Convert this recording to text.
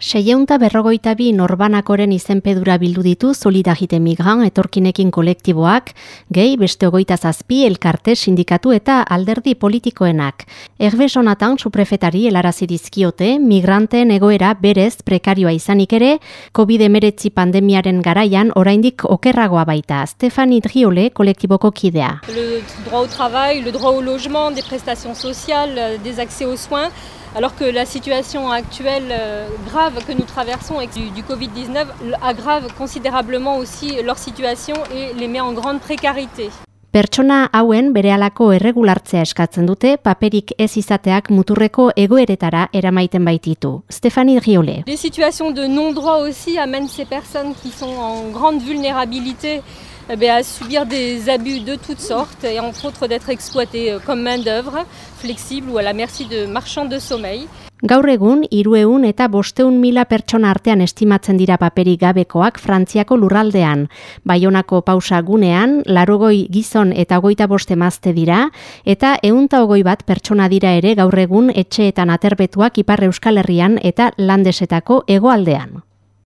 Seieunta berrogoita bi norbanakoren izenpedura bildu ditu Solidagite Migran etorkinekin kolektiboak, gehi beste ogoita zazpi elkarte sindikatu eta alderdi politikoenak. Erbe sonatan suprefetari helarazi dizkiote, migranteen egoera berez prekarioa izanik ere, COVID-19 pandemiaren garaian oraindik okerragoa baita. Stefani Driole kolektiboko kidea. Le droit au travail, le droit au logement, des prestations sociales, des accès aux soins, alors que la situation actuelle euh, grave que nous traversons avec du, du Covid-19 aggrave considérablement aussi leur situation et les met en grande précarité. Pertsona hauen berehalako erregulartzea eskatzen dute paperik ez izateak muturreko egoeretara eramaiten baititu. Stéphanie Riole. Les situations de non-droit aussi amènent ces personnes qui sont en grande vulnérabilité eh à subir des abus de toutes sortes et entre autres d'être exploités euh, comme main-d'œuvre flexible ou à la merci de marchands de sommeil. Gaur egun, irueun eta bosteun mila pertsona artean estimatzen dira paperi gabekoak Frantziako lurraldean. Baionako pausa gunean, larogoi gizon eta goita boste mazte dira, eta eunta ogoi bat pertsona dira ere gaur egun etxeetan aterbetuak ipar euskal herrian eta landesetako hegoaldean.